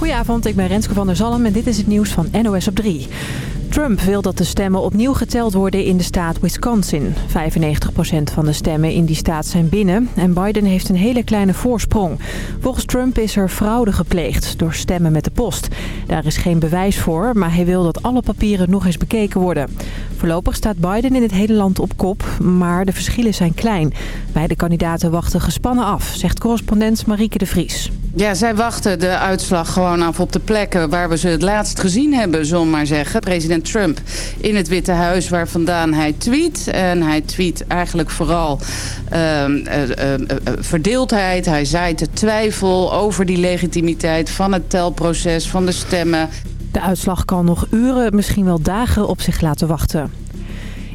Goedenavond, ik ben Renske van der Zalm en dit is het nieuws van NOS op 3. Trump wil dat de stemmen opnieuw geteld worden in de staat Wisconsin. 95% van de stemmen in die staat zijn binnen en Biden heeft een hele kleine voorsprong. Volgens Trump is er fraude gepleegd door stemmen met de post. Daar is geen bewijs voor, maar hij wil dat alle papieren nog eens bekeken worden. Voorlopig staat Biden in het hele land op kop, maar de verschillen zijn klein. Beide kandidaten wachten gespannen af, zegt correspondent Marieke de Vries. Ja, zij wachten de uitslag gewoon af op de plekken waar we ze het laatst gezien hebben, zullen maar zeggen. President Trump in het Witte Huis, waar vandaan hij tweet. En hij tweet eigenlijk vooral uh, uh, uh, verdeeldheid. Hij zaait de twijfel over die legitimiteit van het telproces, van de stemmen. De uitslag kan nog uren, misschien wel dagen op zich laten wachten.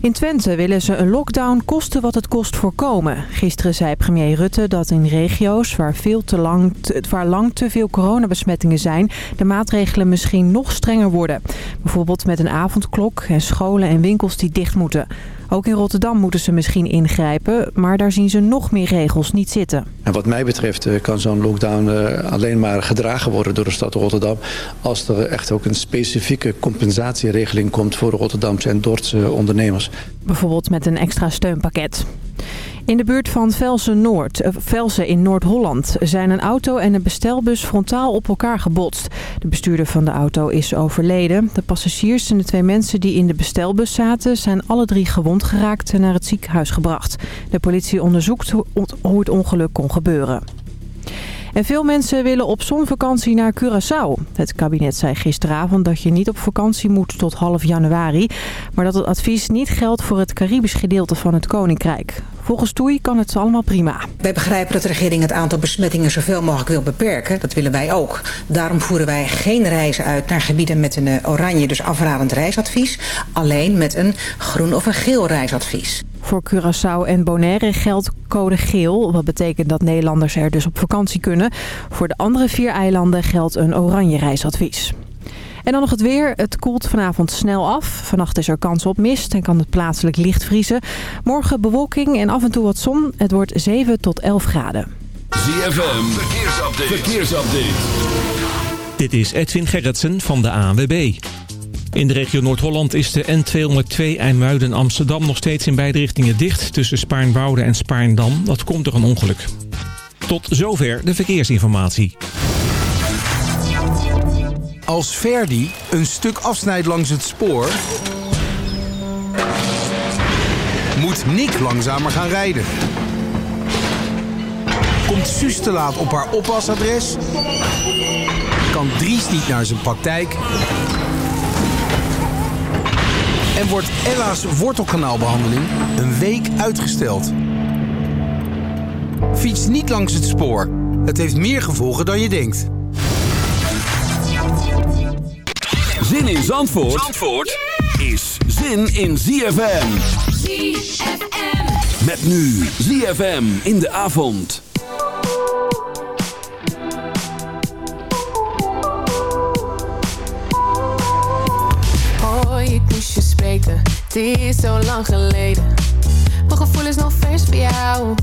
In Twente willen ze een lockdown kosten wat het kost voorkomen. Gisteren zei premier Rutte dat in regio's waar, veel te lang, waar lang te veel coronabesmettingen zijn... de maatregelen misschien nog strenger worden. Bijvoorbeeld met een avondklok en scholen en winkels die dicht moeten. Ook in Rotterdam moeten ze misschien ingrijpen, maar daar zien ze nog meer regels niet zitten. En wat mij betreft eh, kan zo'n lockdown uh, alleen maar gedragen worden door de stad Rotterdam... als er echt ook een specifieke compensatieregeling komt voor de Rotterdamse en Dordtse ondernemers. Bijvoorbeeld met een extra steunpakket. In de buurt van Velsen, Noord, Velsen in Noord-Holland zijn een auto en een bestelbus frontaal op elkaar gebotst. De bestuurder van de auto is overleden. De passagiers en de twee mensen die in de bestelbus zaten zijn alle drie gewond geraakt en naar het ziekenhuis gebracht. De politie onderzoekt hoe het ongeluk kon gebeuren. En veel mensen willen op zonvakantie naar Curaçao. Het kabinet zei gisteravond dat je niet op vakantie moet tot half januari. Maar dat het advies niet geldt voor het Caribisch gedeelte van het Koninkrijk. Volgens Toei kan het allemaal prima. Wij begrijpen dat de regering het aantal besmettingen zoveel mogelijk wil beperken. Dat willen wij ook. Daarom voeren wij geen reizen uit naar gebieden met een oranje, dus afradend reisadvies. Alleen met een groen of een geel reisadvies. Voor Curaçao en Bonaire geldt code geel. Wat betekent dat Nederlanders er dus op vakantie kunnen. Voor de andere vier eilanden geldt een oranje reisadvies. En dan nog het weer. Het koelt vanavond snel af. Vannacht is er kans op mist en kan het plaatselijk licht vriezen. Morgen bewolking en af en toe wat zon. Het wordt 7 tot 11 graden. ZFM, verkeersupdate. verkeersupdate. Dit is Edwin Gerritsen van de ANWB. In de regio Noord-Holland is de N202 IJmuiden-Amsterdam nog steeds in beide richtingen dicht... tussen Spaarnwoude en Spaarndam. Dat komt door een ongeluk. Tot zover de verkeersinformatie. Als Verdi een stuk afsnijdt langs het spoor... moet Nick langzamer gaan rijden. Komt Suus te laat op haar oppasadres... kan Dries niet naar zijn praktijk... en wordt Ella's wortelkanaalbehandeling een week uitgesteld. Fiets niet langs het spoor. Het heeft meer gevolgen dan je denkt. Zin in Zandvoort, Zandvoort is zin in ZFM. ZFM. Met nu ZFM in de avond. Spreken. Het is zo lang geleden. Mijn gevoel is nog vers voor jou.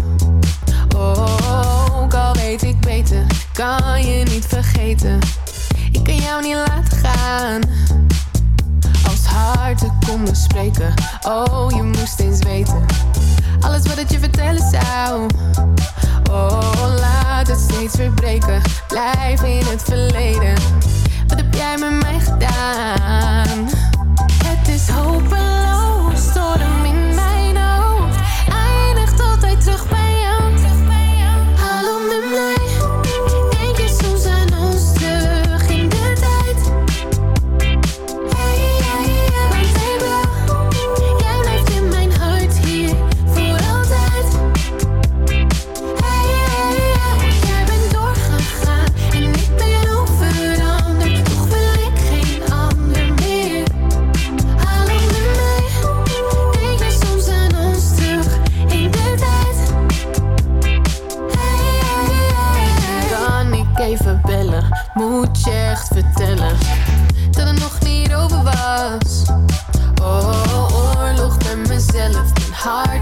Oh, ook al weet ik beter, kan je niet vergeten. Ik kan jou niet laten gaan. Als harten konden spreken, oh je moest eens weten. Alles wat ik je vertellen zou. Oh, laat het steeds verbreken. Blijf in het verleden. Wat heb jij met mij gedaan? Het is hopeloos, storm in mijn hard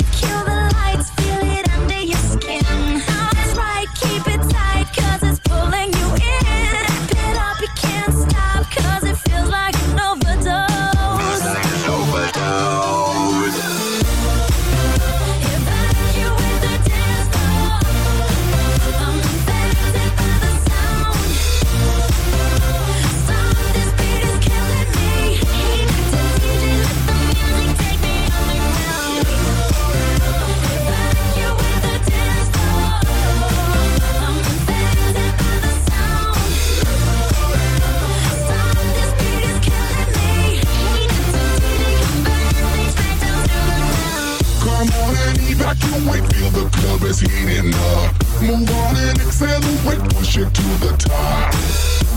get to the top.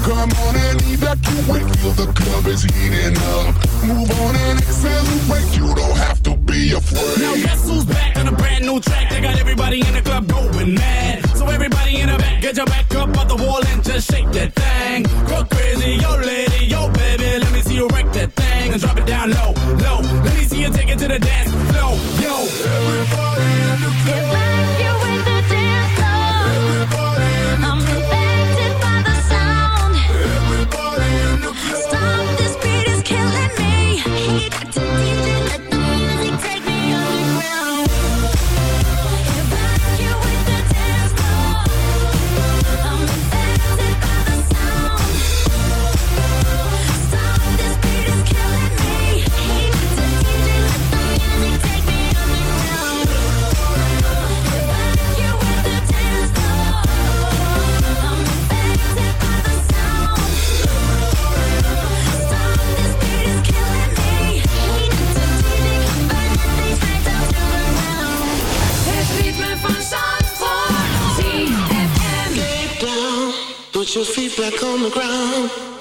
Come on and lead that to feel the club is heating up. Move on and accelerate, you don't have to be afraid. Now guess who's back on a brand new track? They got everybody in the club going mad. So everybody in the back, get your back up off the wall and just shake that thing. Go crazy, yo lady back on the ground.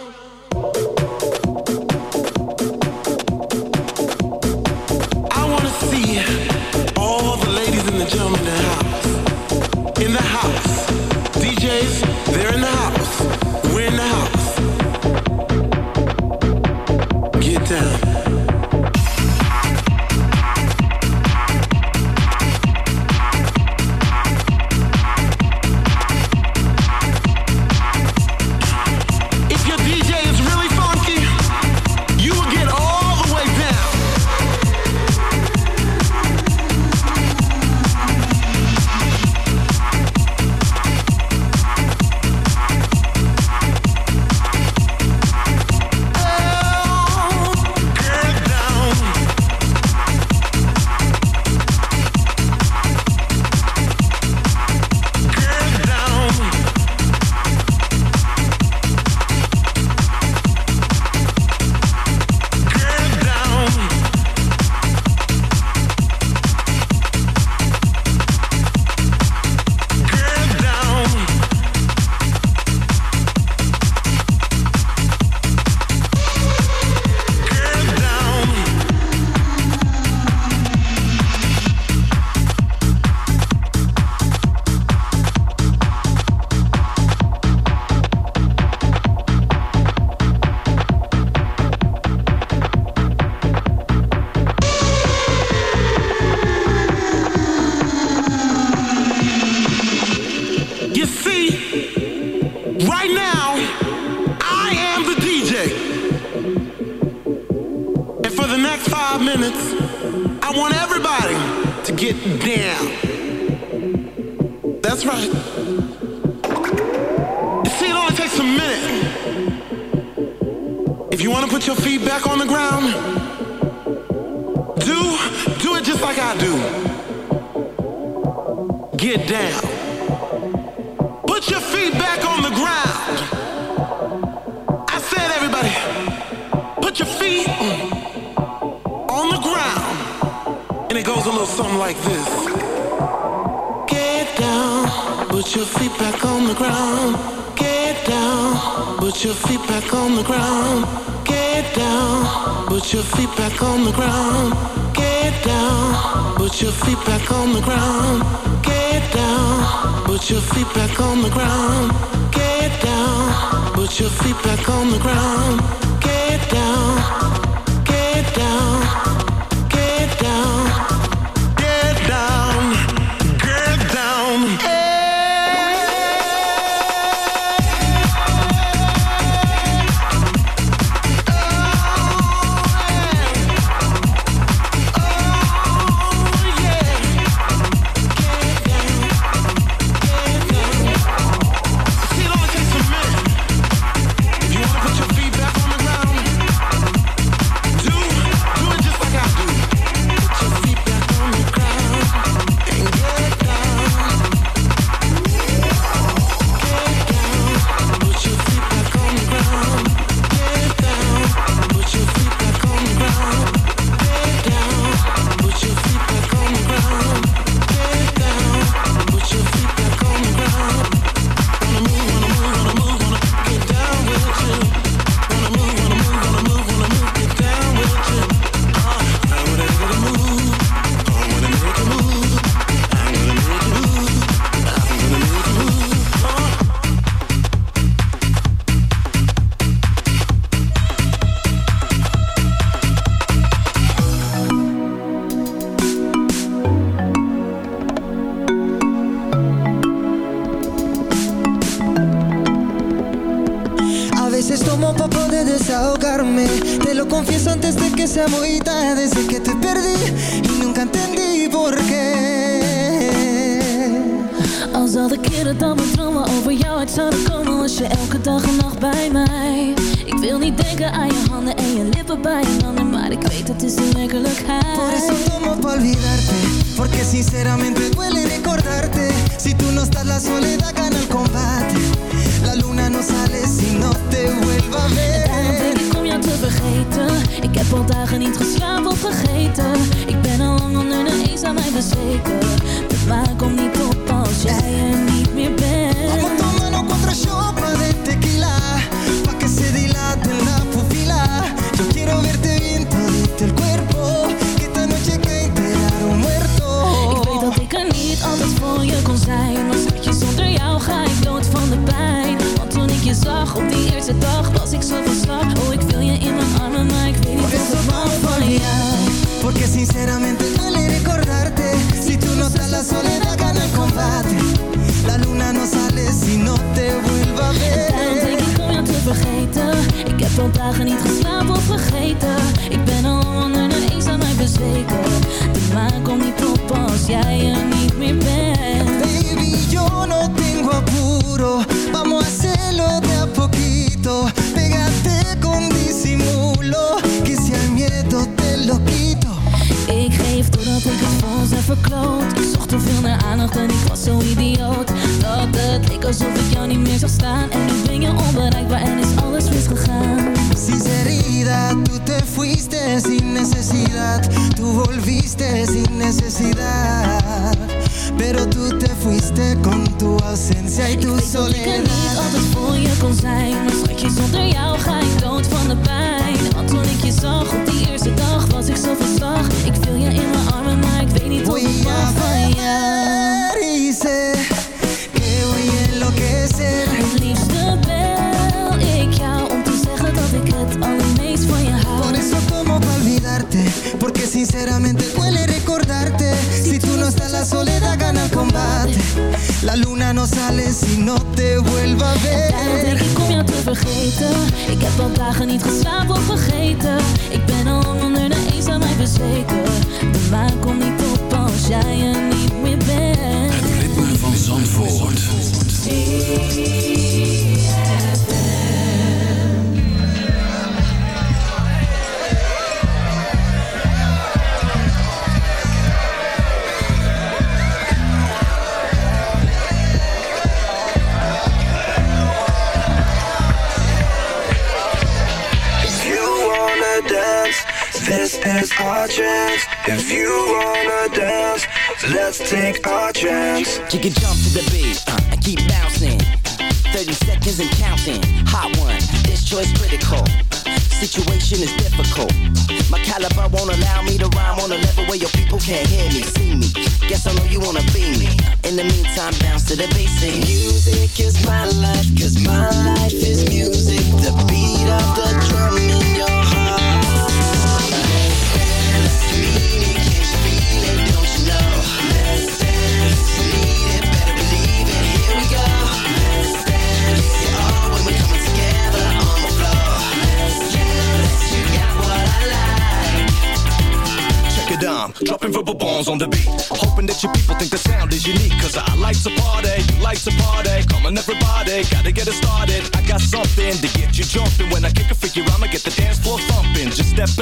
You can jump to the beat uh, and keep bouncing. 30 seconds and counting. Hot one, this choice critical. Situation is difficult. My caliber won't allow me to rhyme on a level where your people can't hear me, see me. Guess I know you wanna be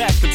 back to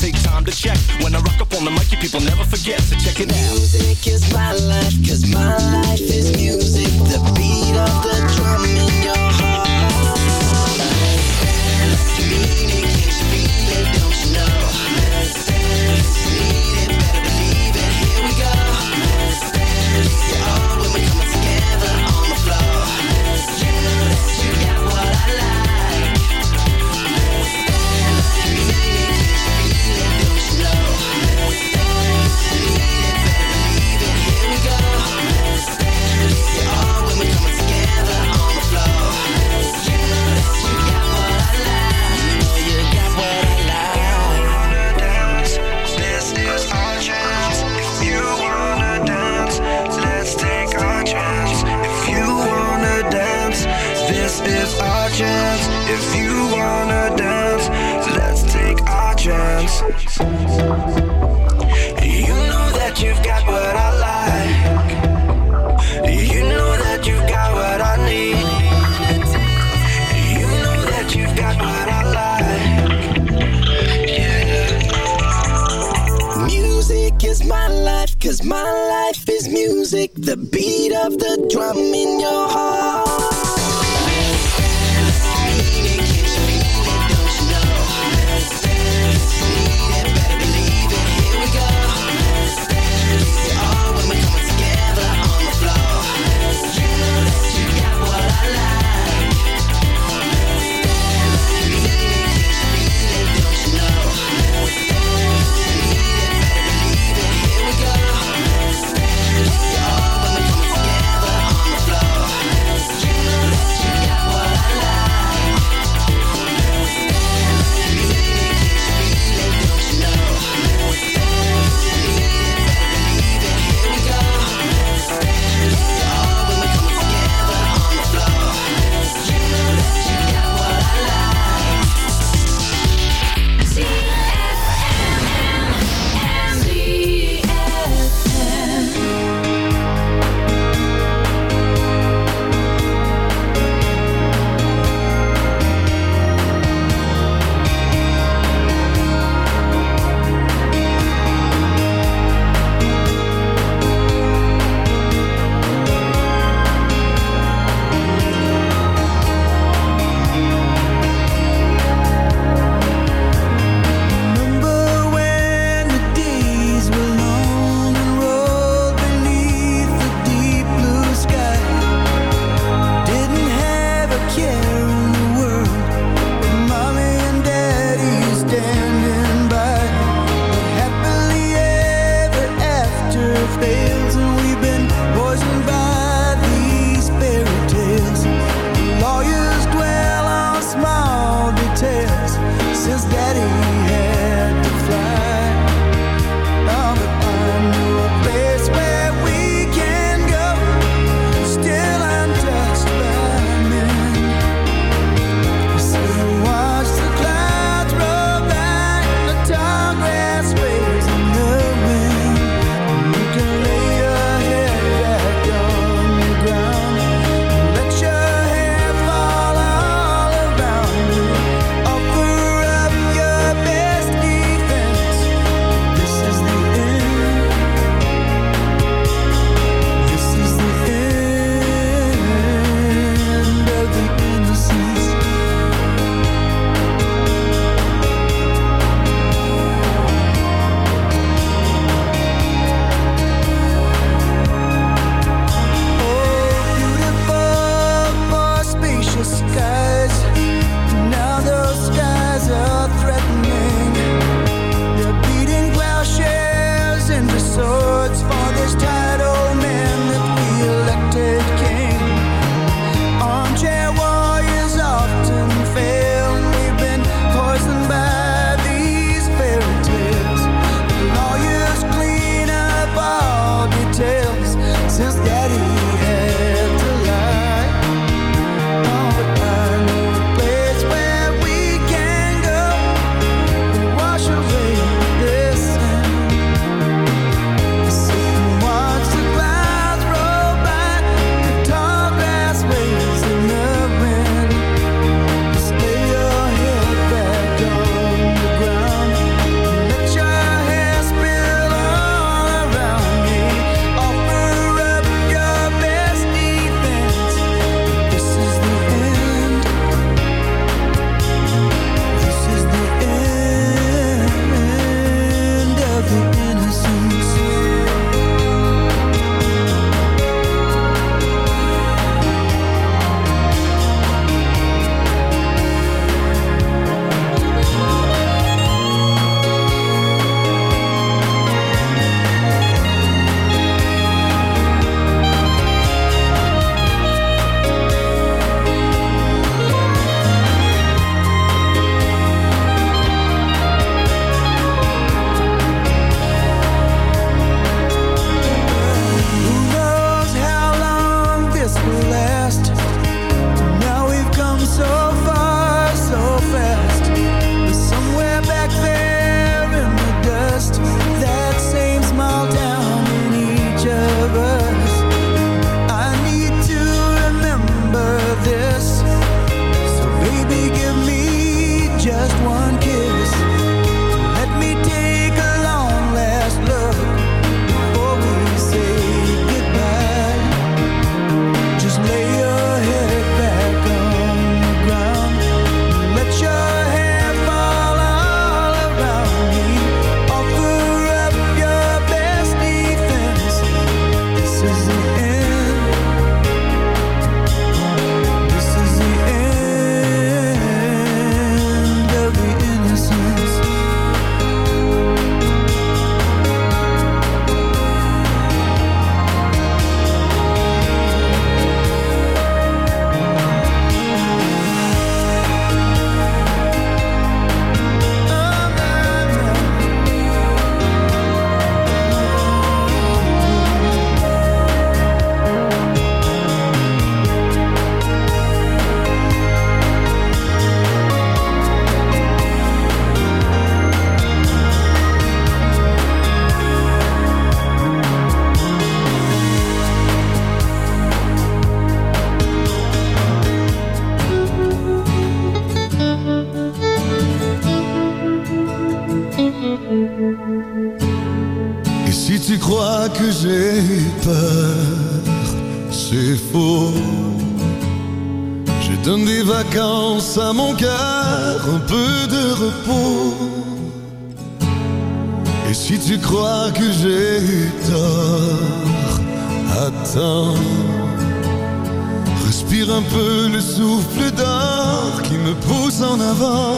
J'aspire un peu le souffle d'or qui me pousse en avant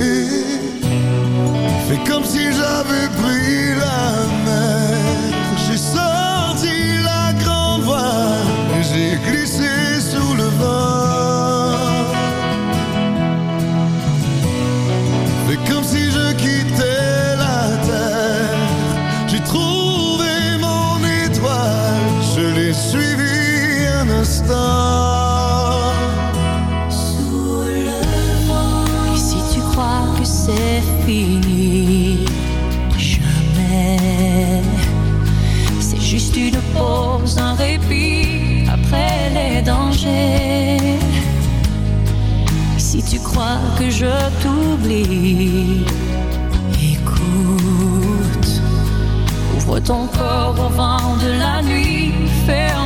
et fait comme si j'avais pris la mer. je t'oublie. Écoute, ouvre ton corps au vent de la nuit, ferme.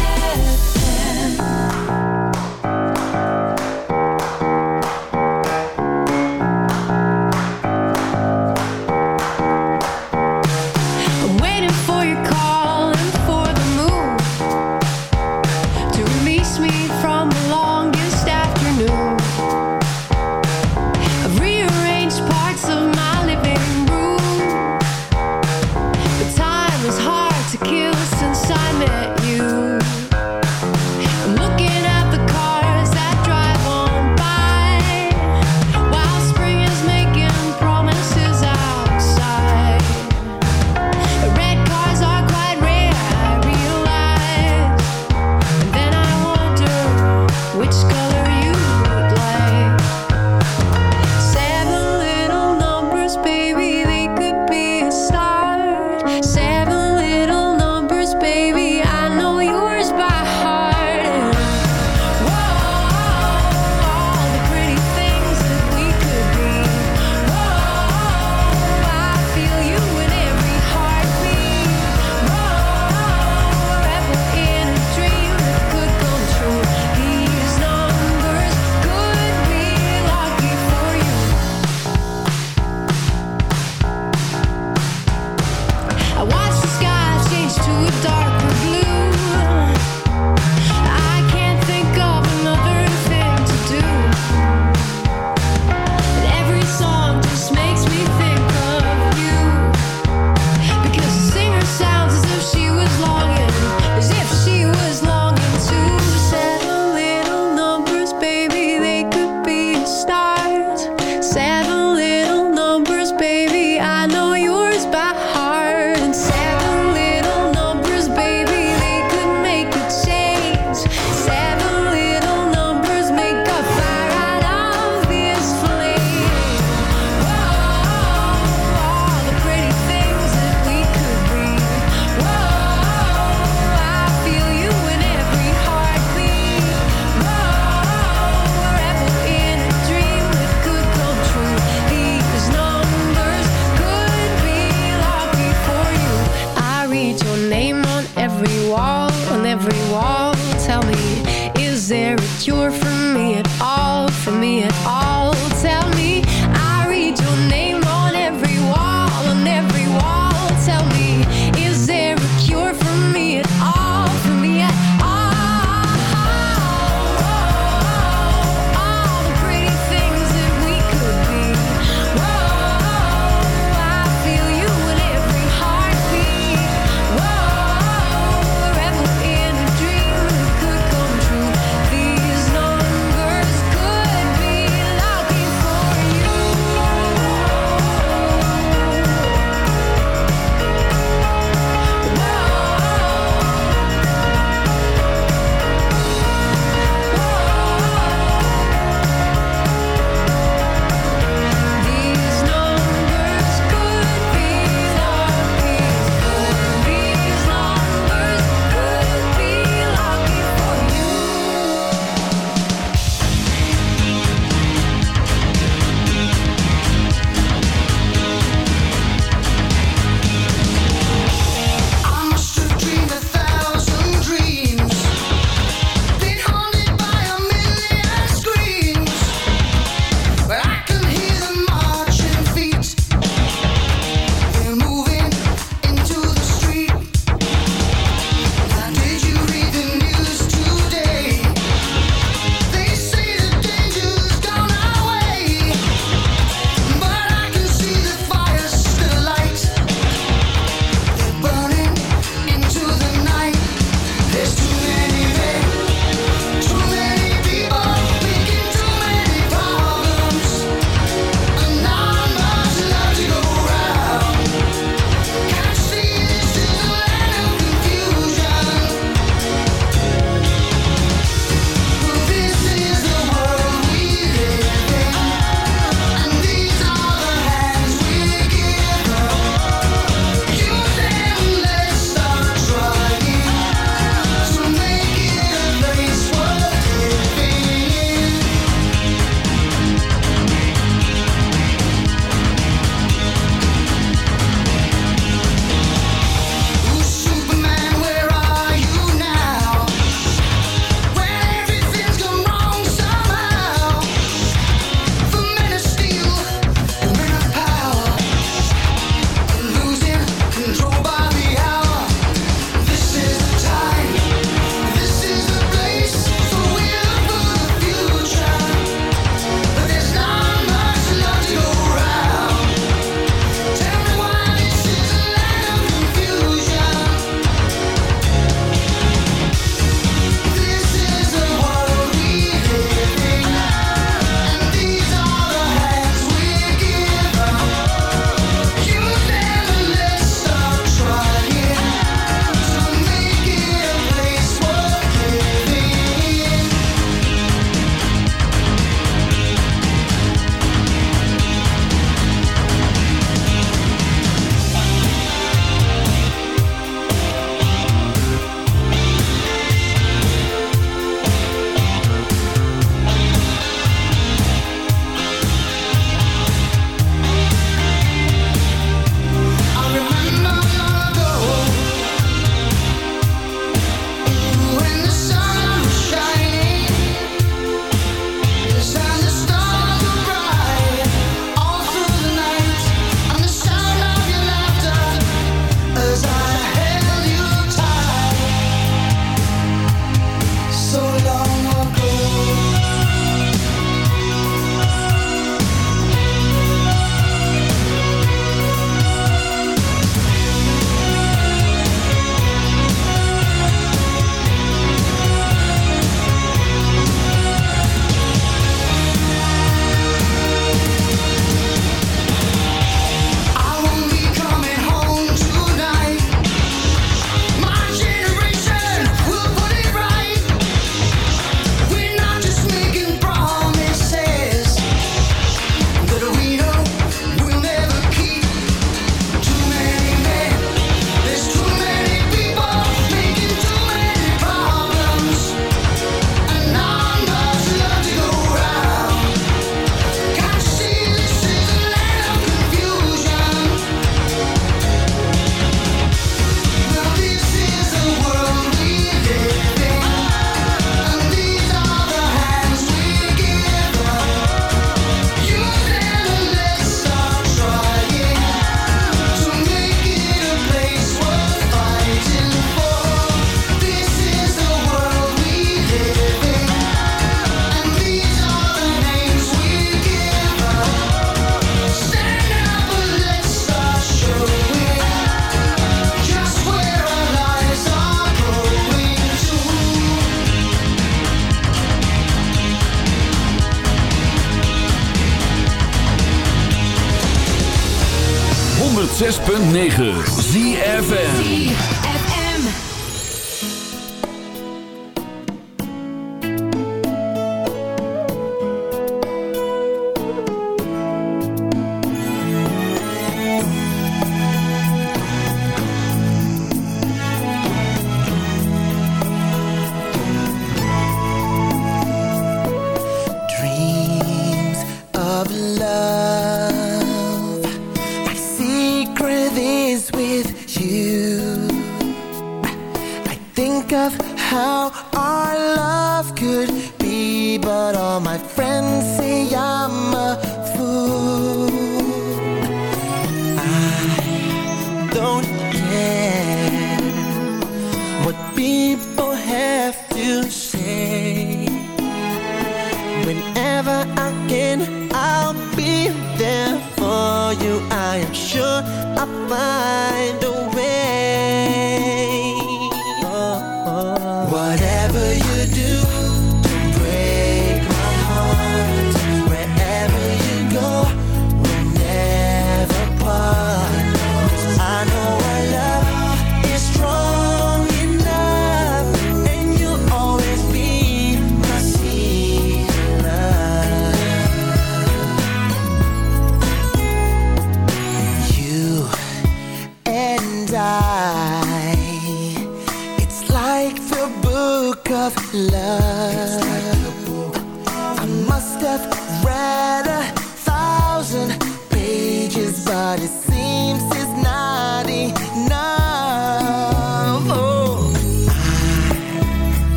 my mind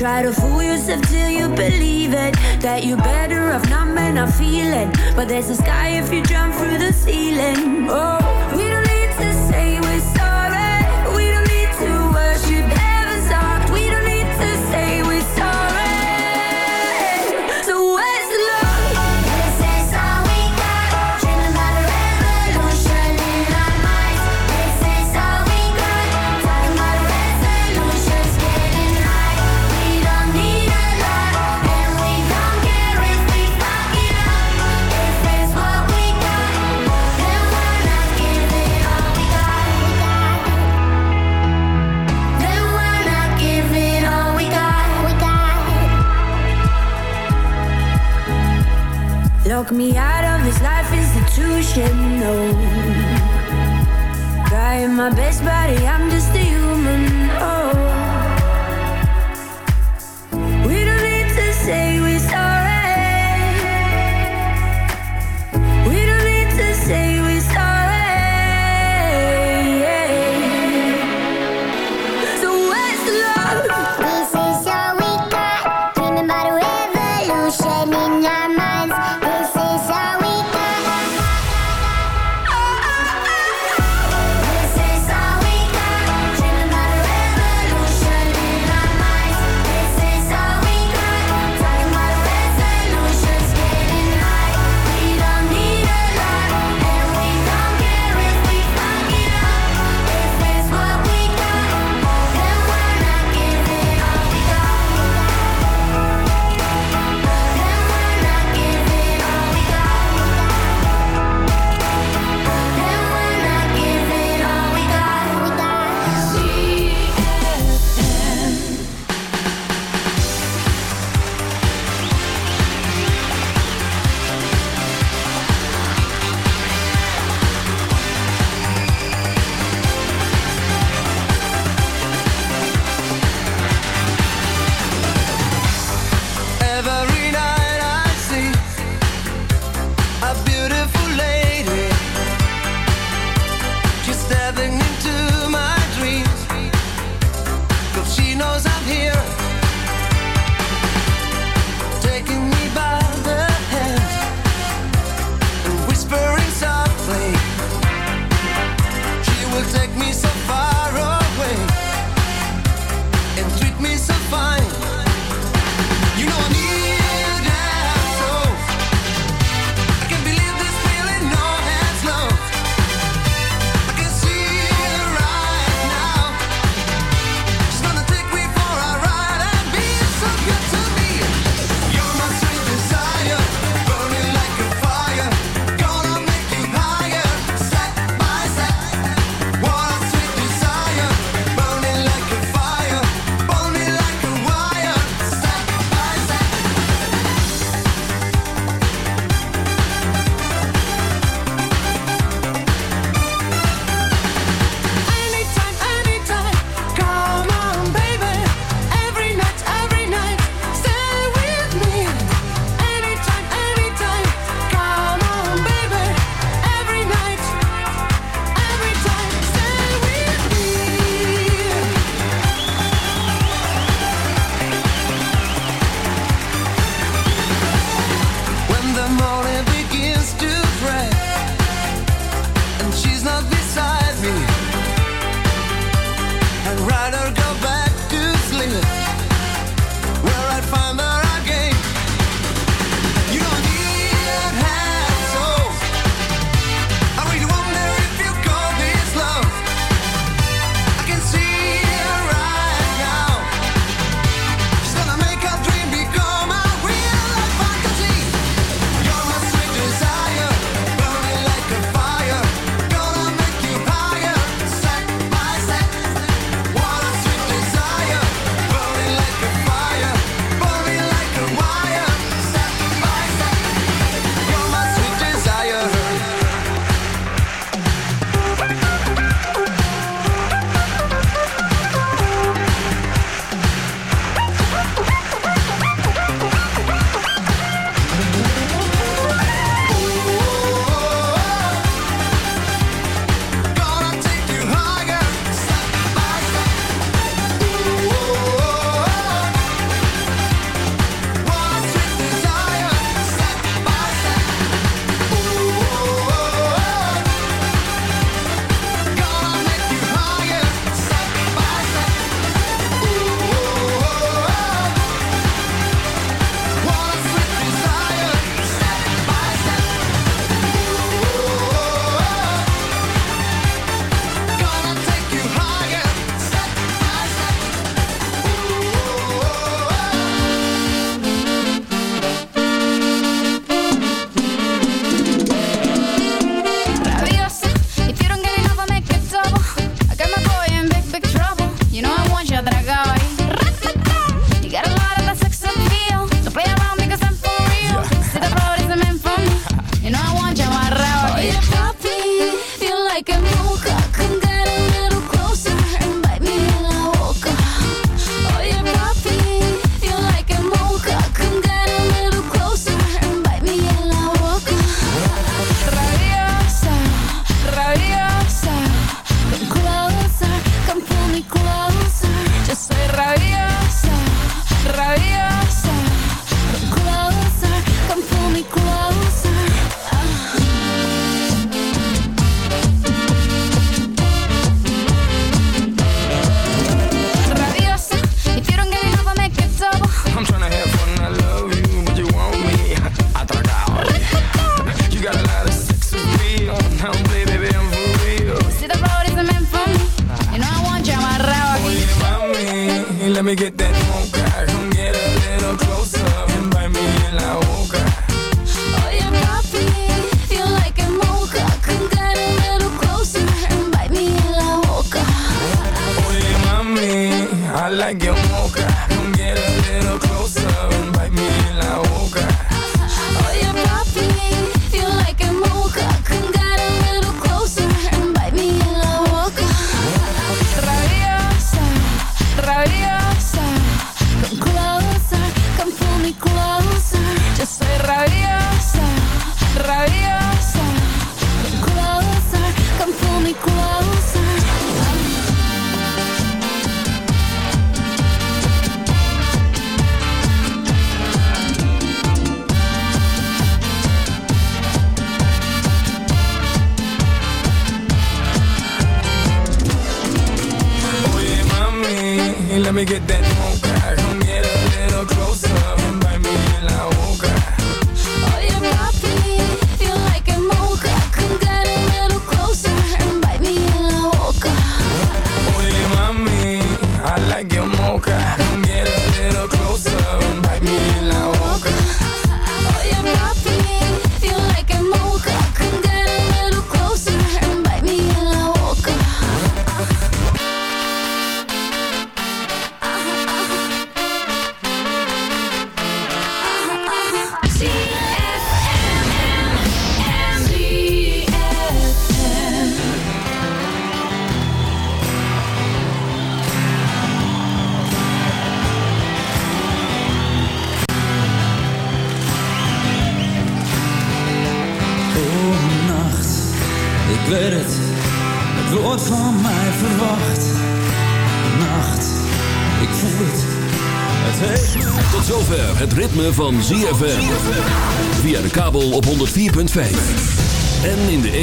Try to fool yourself till you believe it. That you're better off not and not feeling. But there's a sky if you jump through the ceiling. Oh. my best buddy. I'm